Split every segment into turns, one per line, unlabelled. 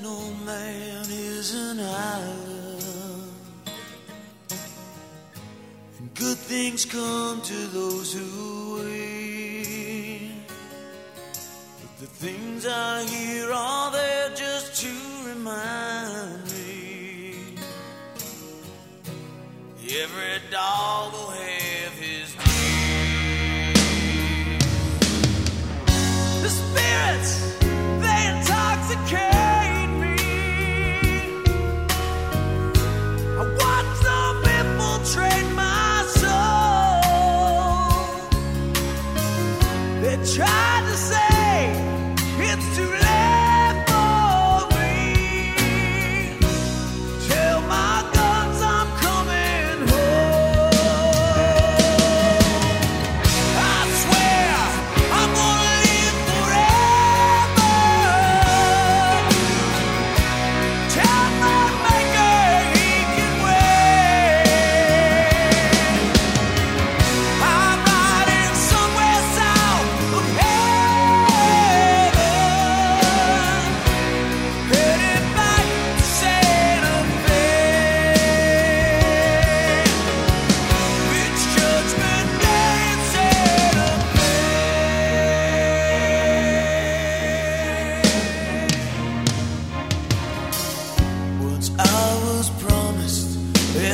No man is an island, and good things come to those who wait. But the things I hear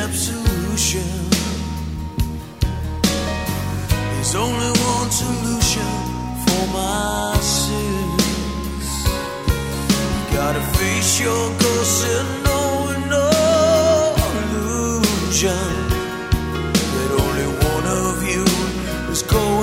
absolution. There's only one solution for my sins. You gotta face your ghosts and know no illusion that only one of you is going.